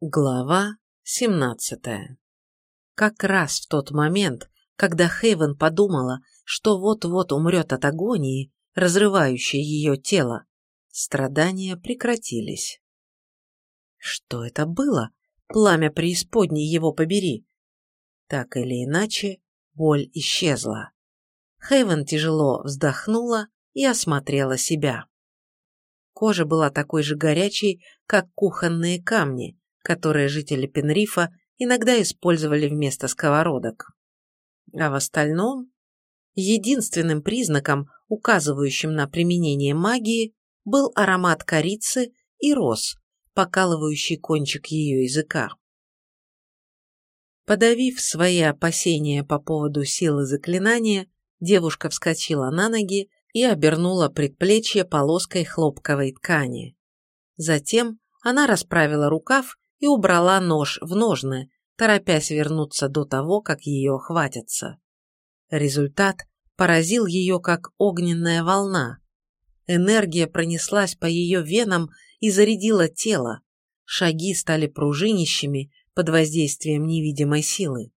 Глава 17 Как раз в тот момент, когда Хейвен подумала, что вот-вот умрет от агонии, разрывающей ее тело, страдания прекратились. Что это было? Пламя преисподней его побери. Так или иначе, боль исчезла. Хейвен тяжело вздохнула и осмотрела себя. Кожа была такой же горячей, как кухонные камни, которые жители Пенрифа иногда использовали вместо сковородок. А в остальном, единственным признаком, указывающим на применение магии, был аромат корицы и роз, покалывающий кончик ее языка. Подавив свои опасения по поводу силы заклинания, девушка вскочила на ноги и обернула предплечье полоской хлопковой ткани. Затем она расправила рукав и убрала нож в ножны, торопясь вернуться до того, как ее хватятся. Результат поразил ее, как огненная волна. Энергия пронеслась по ее венам и зарядила тело. Шаги стали пружинищими под воздействием невидимой силы.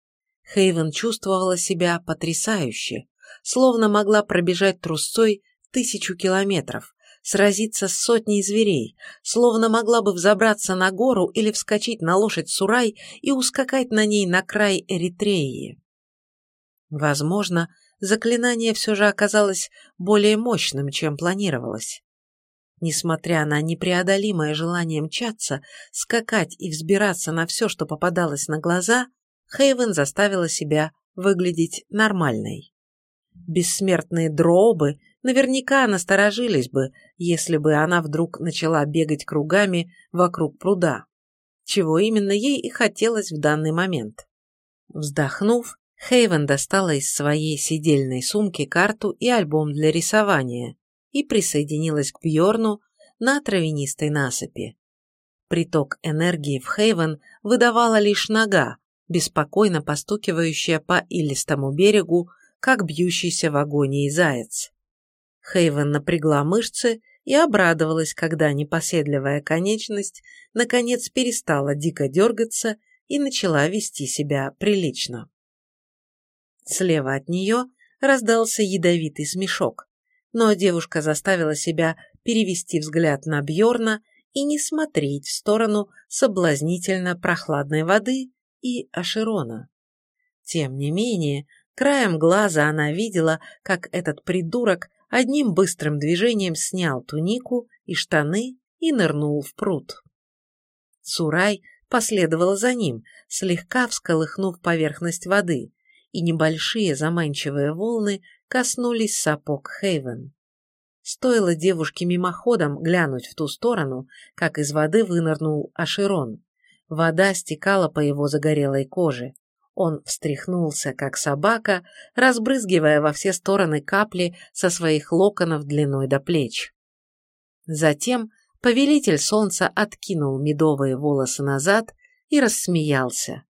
Хейвен чувствовала себя потрясающе, словно могла пробежать трусцой тысячу километров, сразиться с сотней зверей, словно могла бы взобраться на гору или вскочить на лошадь Сурай и ускакать на ней на край Эритреи. Возможно, заклинание все же оказалось более мощным, чем планировалось. Несмотря на непреодолимое желание мчаться, скакать и взбираться на все, что попадалось на глаза, Хейвен заставила себя выглядеть нормальной. Бессмертные дробы наверняка насторожились бы, если бы она вдруг начала бегать кругами вокруг пруда, чего именно ей и хотелось в данный момент. Вздохнув, Хейвен достала из своей сидельной сумки карту и альбом для рисования и присоединилась к Бьорну на травянистой насыпи. Приток энергии в Хейвен выдавала лишь нога, беспокойно постукивающая по илистому берегу, как бьющийся в агонии заяц. Хейвен напрягла мышцы и обрадовалась, когда непоседливая конечность наконец перестала дико дергаться и начала вести себя прилично. Слева от нее раздался ядовитый смешок, но девушка заставила себя перевести взгляд на Бьорна и не смотреть в сторону соблазнительно прохладной воды и Аширона. Тем не менее, краем глаза она видела, как этот придурок одним быстрым движением снял тунику и штаны и нырнул в пруд. Сурай последовала за ним, слегка всколыхнув поверхность воды, и небольшие заманчивые волны коснулись сапог Хейвен. Стоило девушке мимоходом глянуть в ту сторону, как из воды вынырнул Аширон. Вода стекала по его загорелой коже. Он встряхнулся, как собака, разбрызгивая во все стороны капли со своих локонов длиной до плеч. Затем повелитель солнца откинул медовые волосы назад и рассмеялся.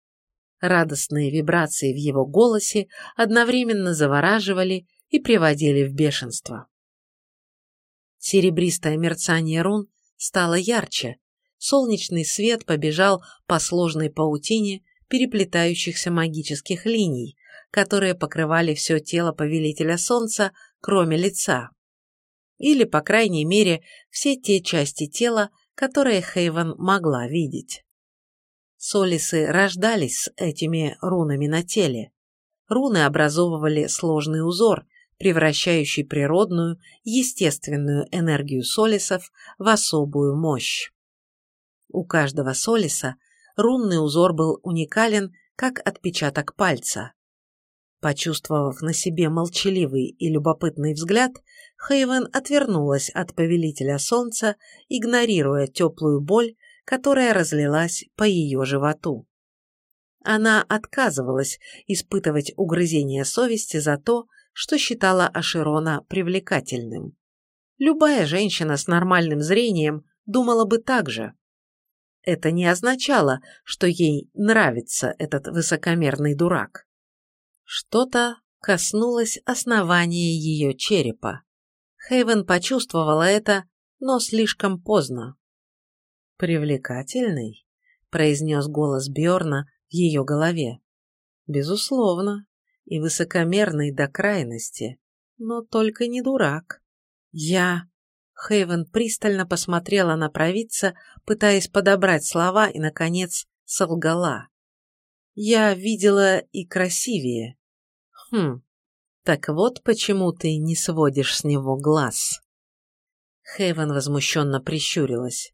Радостные вибрации в его голосе одновременно завораживали и приводили в бешенство. Серебристое мерцание рун стало ярче, солнечный свет побежал по сложной паутине переплетающихся магических линий, которые покрывали все тело повелителя солнца, кроме лица. Или, по крайней мере, все те части тела, которые Хейвен могла видеть. Солисы рождались с этими рунами на теле. Руны образовывали сложный узор, превращающий природную, естественную энергию солисов в особую мощь. У каждого солиса рунный узор был уникален, как отпечаток пальца. Почувствовав на себе молчаливый и любопытный взгляд, Хейвен отвернулась от повелителя солнца, игнорируя теплую боль, которая разлилась по ее животу. Она отказывалась испытывать угрызение совести за то, что считала Аширона привлекательным. Любая женщина с нормальным зрением думала бы так же это не означало, что ей нравится этот высокомерный дурак. Что-то коснулось основания ее черепа. Хейвен почувствовала это, но слишком поздно. «Привлекательный?» произнес голос Бьорна в ее голове. Безусловно, и высокомерный до крайности, но только не дурак. Я... Хейвен пристально посмотрела на провидца, пытаясь подобрать слова и, наконец, солгала. Я видела и красивее. Хм, так вот почему ты не сводишь с него глаз. Хейвен возмущенно прищурилась.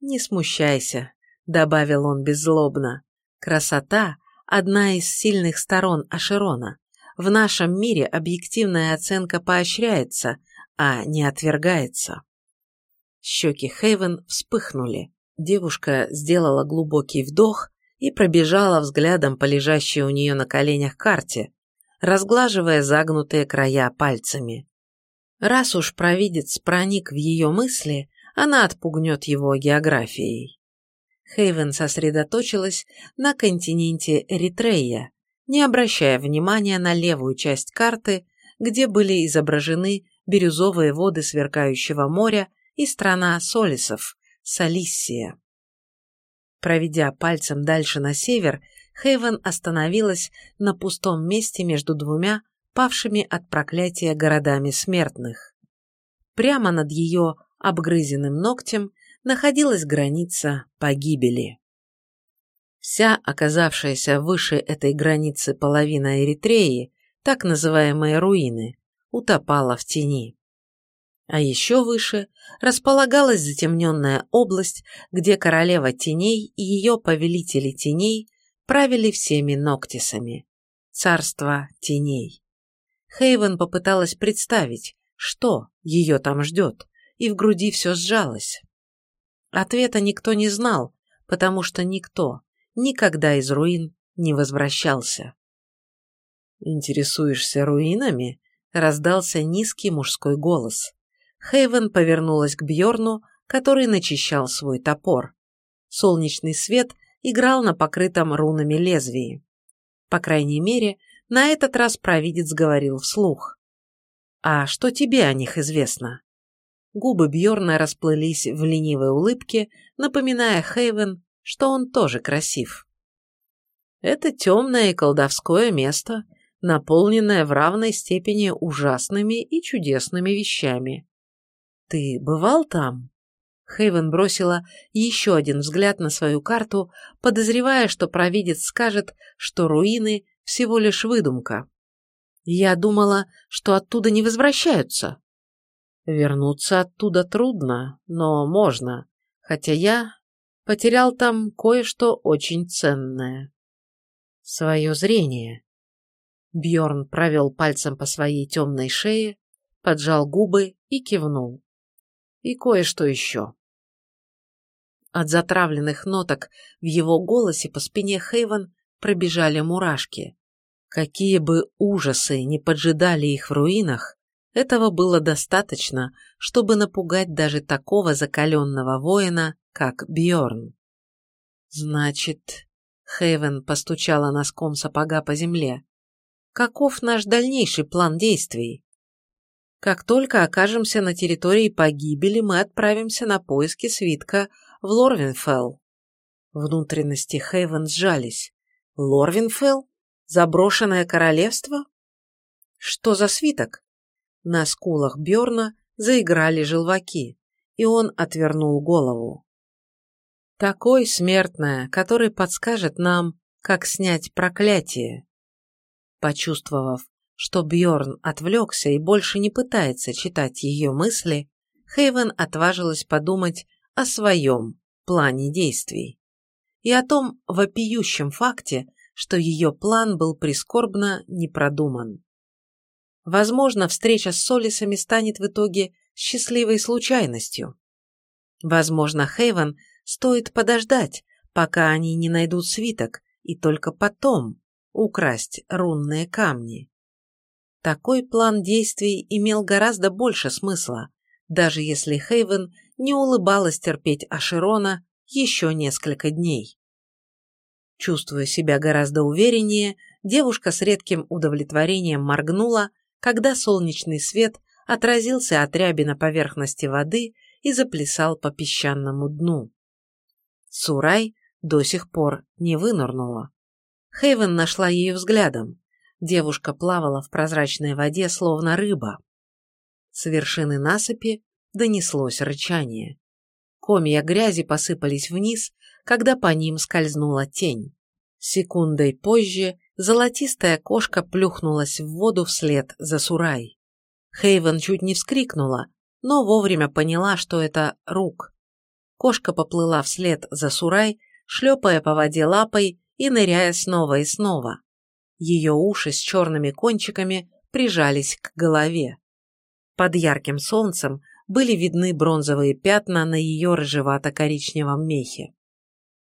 «Не смущайся», — добавил он беззлобно. «Красота — одна из сильных сторон Ашерона. В нашем мире объективная оценка поощряется, а не отвергается». Щеки Хейвен вспыхнули. Девушка сделала глубокий вдох и пробежала взглядом по лежащей у нее на коленях карте, разглаживая загнутые края пальцами. Раз уж провидец проник в ее мысли, она отпугнет его географией. Хейвен сосредоточилась на континенте Эритрея, не обращая внимания на левую часть карты, где были изображены бирюзовые воды сверкающего моря и страна Солисов, Солиссия. Проведя пальцем дальше на север, Хейвен остановилась на пустом месте между двумя павшими от проклятия городами смертных. Прямо над ее обгрызенным ногтем находилась граница погибели. Вся оказавшаяся выше этой границы половина Эритреи, так называемые руины, утопала в тени. А еще выше располагалась затемненная область, где королева теней и ее повелители теней правили всеми Ноктисами. Царство теней. Хейвен попыталась представить, что ее там ждет, и в груди все сжалось. Ответа никто не знал, потому что никто никогда из руин не возвращался. «Интересуешься руинами?» — раздался низкий мужской голос. Хейвен повернулась к Бьорну, который начищал свой топор. Солнечный свет играл на покрытом рунами лезвии. По крайней мере, на этот раз провидец говорил вслух. «А что тебе о них известно?» Губы Бьорна расплылись в ленивой улыбке, напоминая Хейвен, что он тоже красив. Это темное и колдовское место, наполненное в равной степени ужасными и чудесными вещами. Ты бывал там? Хейвен бросила еще один взгляд на свою карту, подозревая, что провидец скажет, что руины – всего лишь выдумка. Я думала, что оттуда не возвращаются. Вернуться оттуда трудно, но можно, хотя я потерял там кое-что очень ценное. Свое зрение. Бьорн провел пальцем по своей темной шее, поджал губы и кивнул и кое-что еще. От затравленных ноток в его голосе по спине Хейвен пробежали мурашки. Какие бы ужасы ни поджидали их в руинах, этого было достаточно, чтобы напугать даже такого закаленного воина, как Бьорн. Значит, Хейвен постучала носком сапога по земле. Каков наш дальнейший план действий? Как только окажемся на территории погибели, мы отправимся на поиски свитка в Лорвинфелл. Внутренности Хейвен сжались. Лорвинфелл? Заброшенное королевство? Что за свиток? На скулах Бьорна заиграли желваки, и он отвернул голову. Такой смертная, который подскажет нам, как снять проклятие. Почувствовав, что Бьорн отвлекся и больше не пытается читать ее мысли, Хейвен отважилась подумать о своем плане действий и о том вопиющем факте, что ее план был прискорбно не продуман. Возможно, встреча с Солисами станет в итоге счастливой случайностью. Возможно, Хейвен стоит подождать, пока они не найдут свиток, и только потом украсть рунные камни. Такой план действий имел гораздо больше смысла, даже если Хейвен не улыбалась терпеть Аширона еще несколько дней. Чувствуя себя гораздо увереннее, девушка с редким удовлетворением моргнула, когда солнечный свет отразился от ряби на поверхности воды и заплясал по песчаному дну. Сурай до сих пор не вынырнула. Хейвен нашла ее взглядом. Девушка плавала в прозрачной воде, словно рыба. С вершины насыпи донеслось рычание. Комья грязи посыпались вниз, когда по ним скользнула тень. Секундой позже золотистая кошка плюхнулась в воду вслед за Сурай. Хейвен чуть не вскрикнула, но вовремя поняла, что это рук. Кошка поплыла вслед за Сурай, шлепая по воде лапой и ныряя снова и снова. Ее уши с черными кончиками прижались к голове. Под ярким солнцем были видны бронзовые пятна на ее рыжевато-коричневом мехе.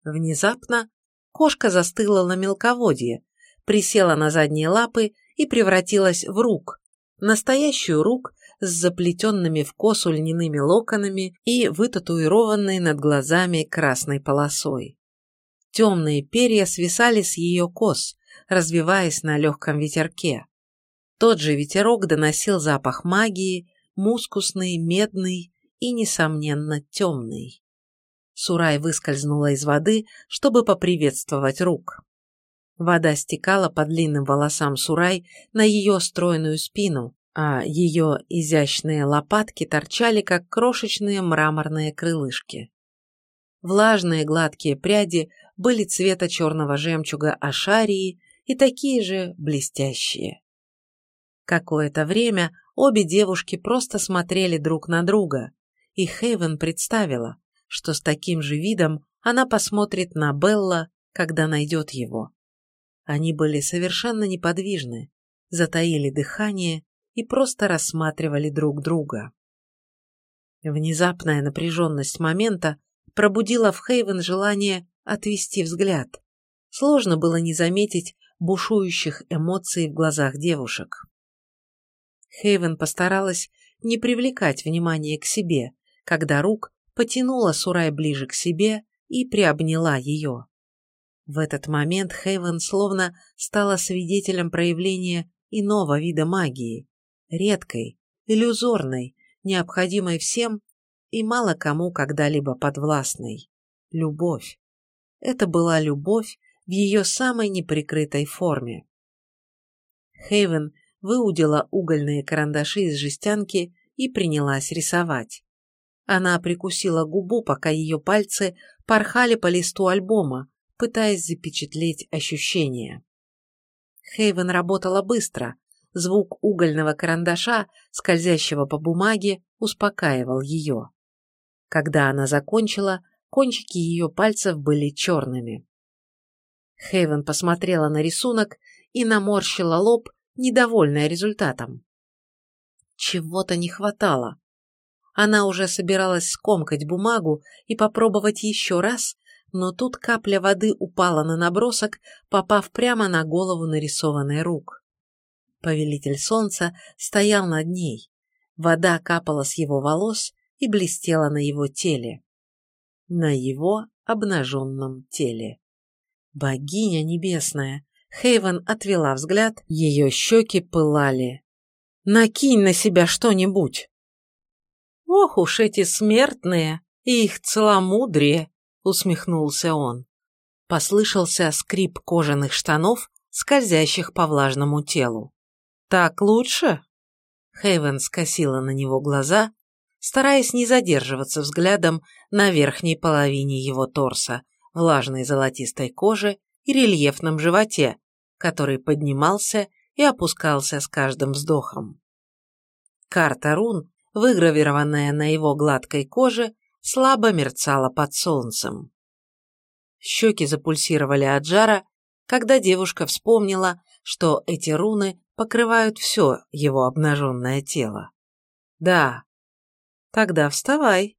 Внезапно кошка застыла на мелководье, присела на задние лапы и превратилась в рук, настоящую рук с заплетенными в косу льняными локонами и вытатуированной над глазами красной полосой. Темные перья свисали с ее кос, развиваясь на легком ветерке. Тот же ветерок доносил запах магии, мускусный, медный и, несомненно, темный. Сурай выскользнула из воды, чтобы поприветствовать рук. Вода стекала по длинным волосам Сурай на ее стройную спину, а ее изящные лопатки торчали, как крошечные мраморные крылышки. Влажные гладкие пряди были цвета черного жемчуга ашарии и такие же блестящие. Какое-то время обе девушки просто смотрели друг на друга, и Хейвен представила, что с таким же видом она посмотрит на Белла, когда найдет его. Они были совершенно неподвижны, затаили дыхание и просто рассматривали друг друга. Внезапная напряженность момента пробудила в Хейвен желание отвести взгляд. Сложно было не заметить бушующих эмоций в глазах девушек. Хейвен постаралась не привлекать внимания к себе, когда рук потянула Сурай ближе к себе и приобняла ее. В этот момент Хейвен словно стала свидетелем проявления иного вида магии, редкой, иллюзорной, необходимой всем и мало кому когда-либо подвластной. Любовь. Это была любовь в ее самой неприкрытой форме. Хейвен выудила угольные карандаши из жестянки и принялась рисовать. Она прикусила губу, пока ее пальцы порхали по листу альбома, пытаясь запечатлеть ощущения. Хейвен работала быстро, Звук угольного карандаша, скользящего по бумаге, успокаивал ее. Когда она закончила, кончики ее пальцев были черными. Хейвен посмотрела на рисунок и наморщила лоб, недовольная результатом. Чего-то не хватало. Она уже собиралась скомкать бумагу и попробовать еще раз, но тут капля воды упала на набросок, попав прямо на голову нарисованной рук. Повелитель солнца стоял над ней. Вода капала с его волос и блестела на его теле. На его обнаженном теле. Богиня небесная! Хейвен отвела взгляд, ее щеки пылали. «Накинь на себя что-нибудь!» «Ох уж эти смертные и их целомудрие!» — усмехнулся он. Послышался скрип кожаных штанов, скользящих по влажному телу. «Так лучше?» Хейвен скосила на него глаза, стараясь не задерживаться взглядом на верхней половине его торса, влажной золотистой коже и рельефном животе, который поднимался и опускался с каждым вздохом. Карта рун, выгравированная на его гладкой коже, слабо мерцала под солнцем. Щеки запульсировали от жара, когда девушка вспомнила, что эти руны покрывают все его обнаженное тело. Да. Тогда вставай.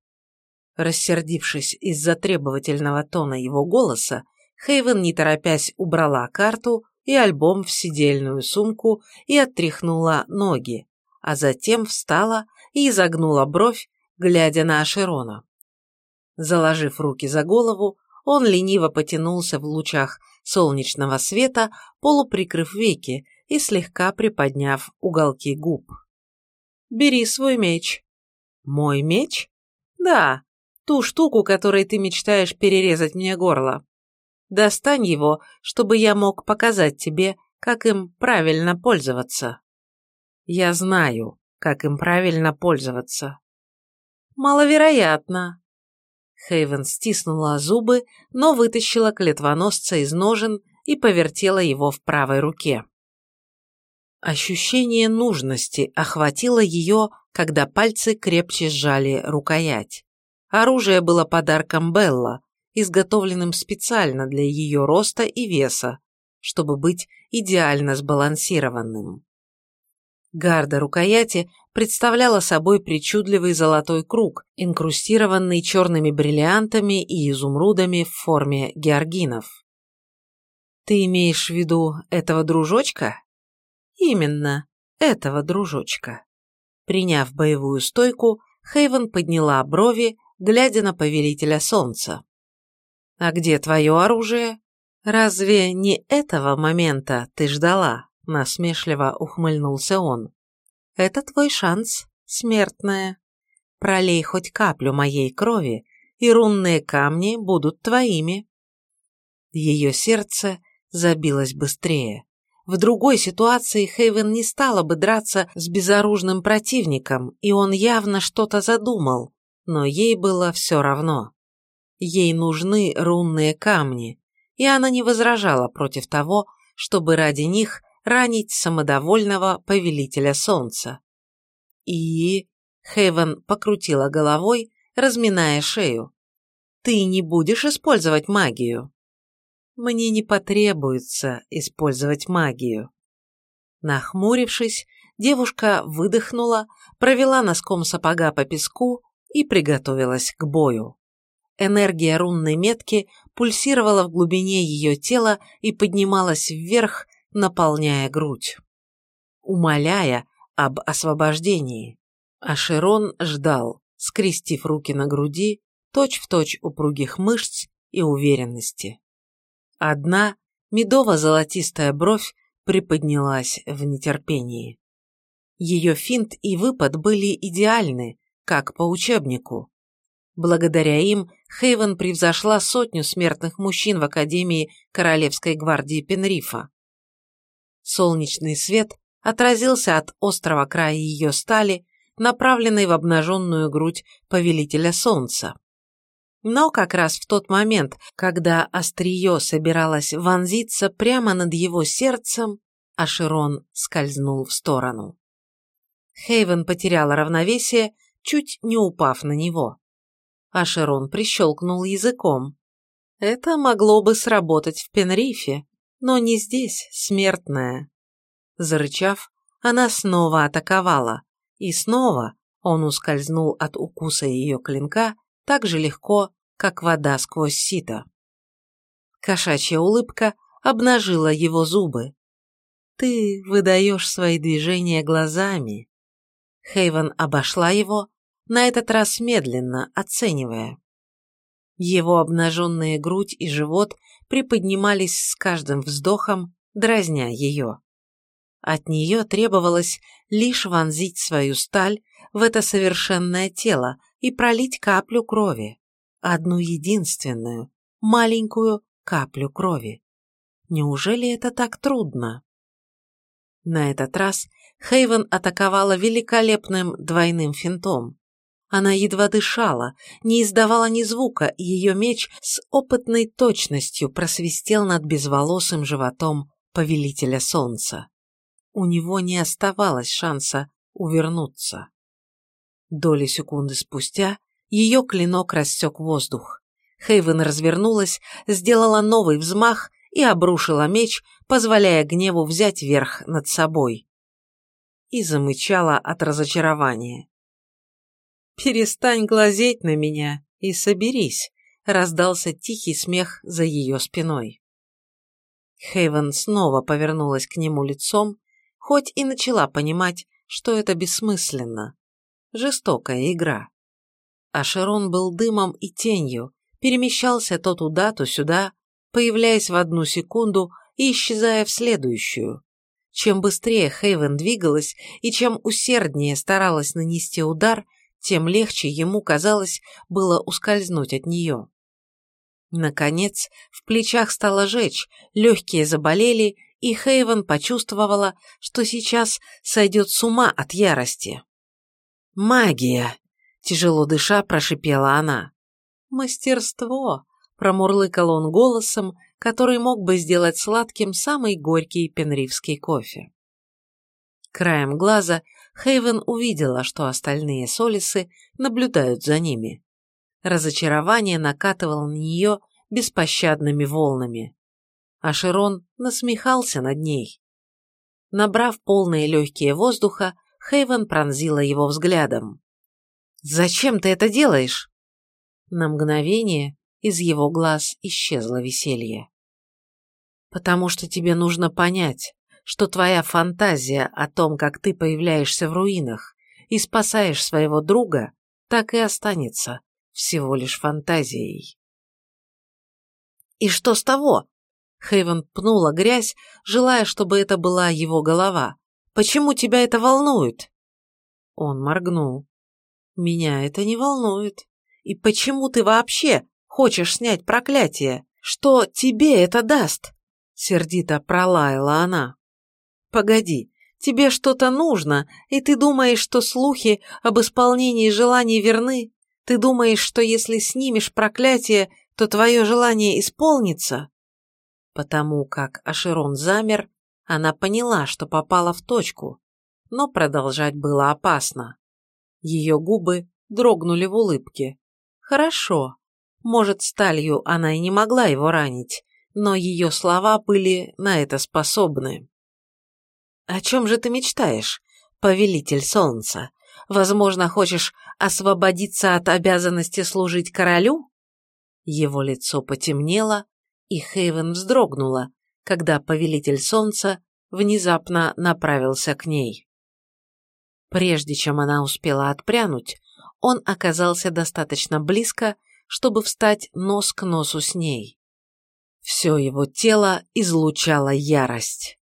Рассердившись из-за требовательного тона его голоса, Хейвен, не торопясь, убрала карту и альбом в сидельную сумку и оттряхнула ноги, а затем встала и изогнула бровь, глядя на Ашерона. Заложив руки за голову, он лениво потянулся в лучах солнечного света, полуприкрыв веки и слегка приподняв уголки губ. «Бери свой меч». «Мой меч?» «Да, ту штуку, которой ты мечтаешь перерезать мне горло. Достань его, чтобы я мог показать тебе, как им правильно пользоваться. Я знаю, как им правильно пользоваться. Маловероятно. Хейвен стиснула зубы, но вытащила клетвоносца из ножен и повертела его в правой руке. Ощущение нужности охватило ее, когда пальцы крепче сжали рукоять. Оружие было подарком Белла, изготовленным специально для ее роста и веса, чтобы быть идеально сбалансированным. Гарда рукояти представляла собой причудливый золотой круг, инкрустированный черными бриллиантами и изумрудами в форме георгинов. «Ты имеешь в виду этого дружочка?» «Именно, этого дружочка». Приняв боевую стойку, Хейвен подняла брови, глядя на повелителя солнца. «А где твое оружие? Разве не этого момента ты ждала?» Насмешливо ухмыльнулся он. «Это твой шанс, смертная. Пролей хоть каплю моей крови, и рунные камни будут твоими». Ее сердце забилось быстрее. В другой ситуации Хейвен не стала бы драться с безоружным противником, и он явно что-то задумал, но ей было все равно. Ей нужны рунные камни, и она не возражала против того, чтобы ради них ранить самодовольного повелителя солнца. И... Хейвен покрутила головой, разминая шею. «Ты не будешь использовать магию?» «Мне не потребуется использовать магию». Нахмурившись, девушка выдохнула, провела носком сапога по песку и приготовилась к бою. Энергия рунной метки пульсировала в глубине ее тела и поднималась вверх, наполняя грудь, умоляя об освобождении. А ждал, скрестив руки на груди, точь-в-точь точь упругих мышц и уверенности. Одна медово-золотистая бровь приподнялась в нетерпении. Ее финт и выпад были идеальны, как по учебнику. Благодаря им Хейвен превзошла сотню смертных мужчин в Академии Королевской гвардии Пенрифа. Солнечный свет отразился от острого края ее стали, направленной в обнаженную грудь повелителя солнца. Но как раз в тот момент, когда острие собиралось вонзиться прямо над его сердцем, Аширон скользнул в сторону. Хейвен потеряла равновесие, чуть не упав на него. Аширон прищелкнул языком. Это могло бы сработать в Пенрифе, но не здесь, смертная. Зарычав, она снова атаковала, и снова он ускользнул от укуса ее клинка так же легко, как вода сквозь сито. Кошачья улыбка обнажила его зубы. «Ты выдаешь свои движения глазами». Хейвен обошла его, на этот раз медленно, оценивая. Его обнаженные грудь и живот приподнимались с каждым вздохом, дразня ее. От нее требовалось лишь вонзить свою сталь в это совершенное тело и пролить каплю крови. Одну единственную, маленькую каплю крови. Неужели это так трудно? На этот раз Хейвен атаковала великолепным двойным финтом. Она едва дышала, не издавала ни звука, и ее меч с опытной точностью просвистел над безволосым животом повелителя солнца. У него не оставалось шанса увернуться. Доли секунды спустя ее клинок рассек воздух. Хейвен развернулась, сделала новый взмах и обрушила меч, позволяя гневу взять верх над собой. И замычала от разочарования. «Перестань глазеть на меня и соберись», — раздался тихий смех за ее спиной. Хейвен снова повернулась к нему лицом, хоть и начала понимать, что это бессмысленно. Жестокая игра. А Шерон был дымом и тенью, перемещался то туда, то сюда, появляясь в одну секунду и исчезая в следующую. Чем быстрее Хейвен двигалась и чем усерднее старалась нанести удар, тем легче ему, казалось, было ускользнуть от нее. Наконец, в плечах стало жечь, легкие заболели, и Хейвен почувствовала, что сейчас сойдет с ума от ярости. «Магия!» – тяжело дыша прошипела она. «Мастерство!» – промурлыкал он голосом, который мог бы сделать сладким самый горький пенривский кофе. Краем глаза Хейвен увидела, что остальные солисы наблюдают за ними. Разочарование накатывало на нее беспощадными волнами. А Широн насмехался над ней. Набрав полные легкие воздуха, Хейвен пронзила его взглядом. «Зачем ты это делаешь?» На мгновение из его глаз исчезло веселье. «Потому что тебе нужно понять, что твоя фантазия о том, как ты появляешься в руинах и спасаешь своего друга, так и останется всего лишь фантазией. «И что с того?» Хейвен пнула грязь, желая, чтобы это была его голова. «Почему тебя это волнует?» Он моргнул. «Меня это не волнует. И почему ты вообще хочешь снять проклятие? Что тебе это даст?» Сердито пролаяла она. Погоди, тебе что-то нужно, и ты думаешь, что слухи об исполнении желаний верны? Ты думаешь, что если снимешь проклятие, то твое желание исполнится? Потому как Аширон замер, она поняла, что попала в точку, но продолжать было опасно. Ее губы дрогнули в улыбке. Хорошо. Может, сталью она и не могла его ранить, но ее слова были на это способны. «О чем же ты мечтаешь, повелитель солнца? Возможно, хочешь освободиться от обязанности служить королю?» Его лицо потемнело, и Хейвен вздрогнула, когда повелитель солнца внезапно направился к ней. Прежде чем она успела отпрянуть, он оказался достаточно близко, чтобы встать нос к носу с ней. Все его тело излучало ярость.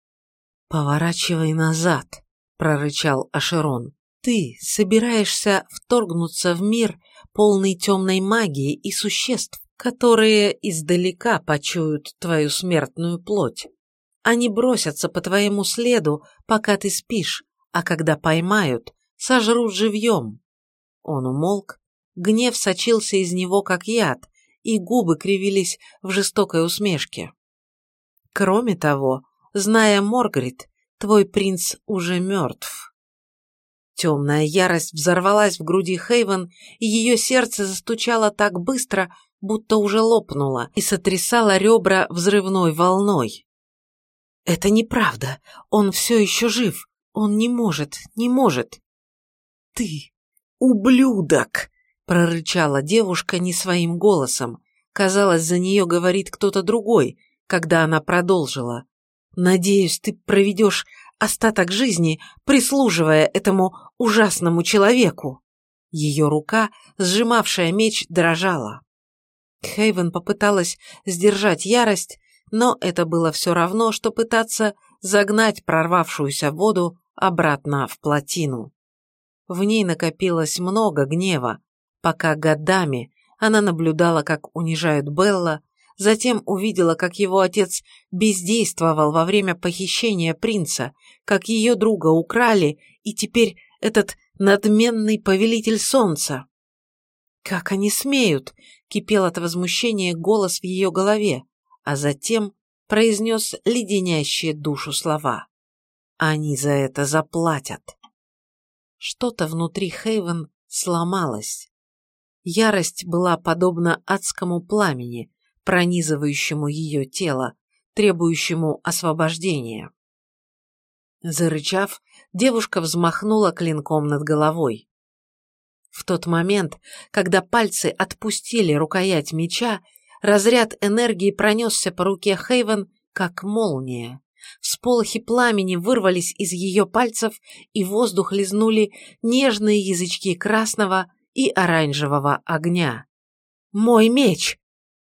«Поворачивай назад», — прорычал Ашерон. «Ты собираешься вторгнуться в мир, полный темной магии и существ, которые издалека почуют твою смертную плоть. Они бросятся по твоему следу, пока ты спишь, а когда поймают, сожрут живьем». Он умолк, гнев сочился из него, как яд, и губы кривились в жестокой усмешке. Кроме того, Зная Моргарит, твой принц уже мертв. Темная ярость взорвалась в груди Хейвен, и ее сердце застучало так быстро, будто уже лопнуло, и сотрясало ребра взрывной волной. «Это неправда. Он все еще жив. Он не может, не может». «Ты ублюдок!» — прорычала девушка не своим голосом. Казалось, за нее говорит кто-то другой, когда она продолжила. Надеюсь, ты проведешь остаток жизни, прислуживая этому ужасному человеку. Ее рука, сжимавшая меч, дрожала. Хейвен попыталась сдержать ярость, но это было все равно, что пытаться загнать прорвавшуюся воду обратно в плотину. В ней накопилось много гнева, пока годами она наблюдала, как унижают Белла, Затем увидела, как его отец бездействовал во время похищения принца, как ее друга украли, и теперь этот надменный повелитель солнца. «Как они смеют!» — кипел от возмущения голос в ее голове, а затем произнес леденящие душу слова. «Они за это заплатят!» Что-то внутри Хейвен сломалось. Ярость была подобна адскому пламени, пронизывающему ее тело, требующему освобождения. Зарычав, девушка взмахнула клинком над головой. В тот момент, когда пальцы отпустили рукоять меча, разряд энергии пронесся по руке Хейвен, как молния. Всполохи пламени вырвались из ее пальцев, и воздух лизнули нежные язычки красного и оранжевого огня. «Мой меч!»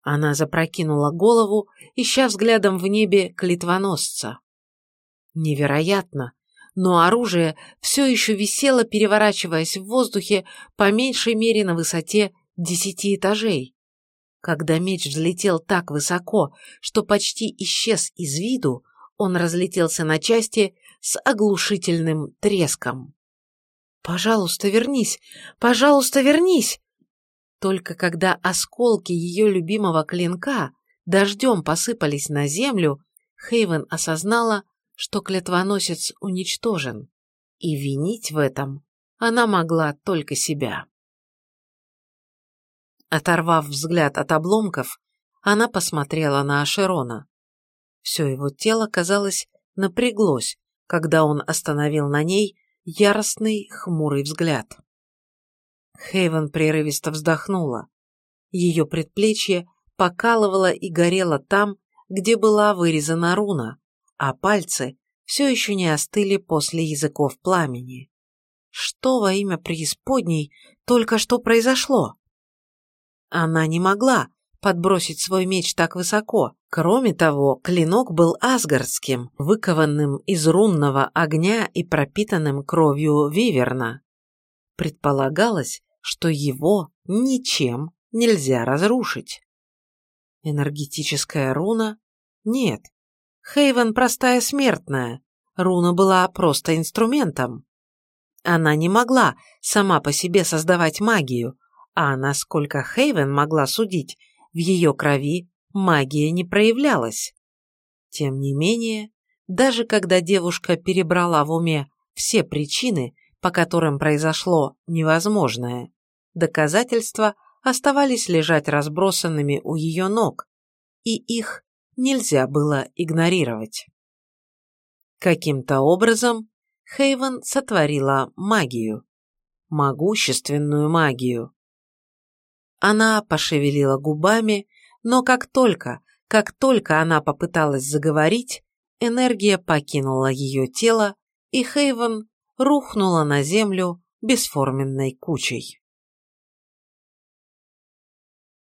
Она запрокинула голову, ища взглядом в небе клитвоносца. Невероятно, но оружие все еще висело, переворачиваясь в воздухе по меньшей мере на высоте десяти этажей. Когда меч взлетел так высоко, что почти исчез из виду, он разлетелся на части с оглушительным треском. «Пожалуйста, вернись! Пожалуйста, вернись!» Только когда осколки ее любимого клинка дождем посыпались на землю, Хейвен осознала, что клетвоносец уничтожен, и винить в этом она могла только себя. Оторвав взгляд от обломков, она посмотрела на Ашерона. Все его тело, казалось, напряглось, когда он остановил на ней яростный, хмурый взгляд. Хейвен прерывисто вздохнула. Ее предплечье покалывало и горело там, где была вырезана руна, а пальцы все еще не остыли после языков пламени. Что во имя преисподней только что произошло? Она не могла подбросить свой меч так высоко. Кроме того, клинок был асгардским, выкованным из рунного огня и пропитанным кровью виверна. Предполагалось, что его ничем нельзя разрушить. Энергетическая руна? Нет. Хейвен простая смертная. Руна была просто инструментом. Она не могла сама по себе создавать магию, а насколько Хейвен могла судить, в ее крови магия не проявлялась. Тем не менее, даже когда девушка перебрала в уме все причины, по которым произошло невозможное, доказательства оставались лежать разбросанными у ее ног, и их нельзя было игнорировать. Каким-то образом Хейвен сотворила магию. Могущественную магию. Она пошевелила губами, но как только, как только она попыталась заговорить, энергия покинула ее тело, и Хейвен рухнула на землю бесформенной кучей.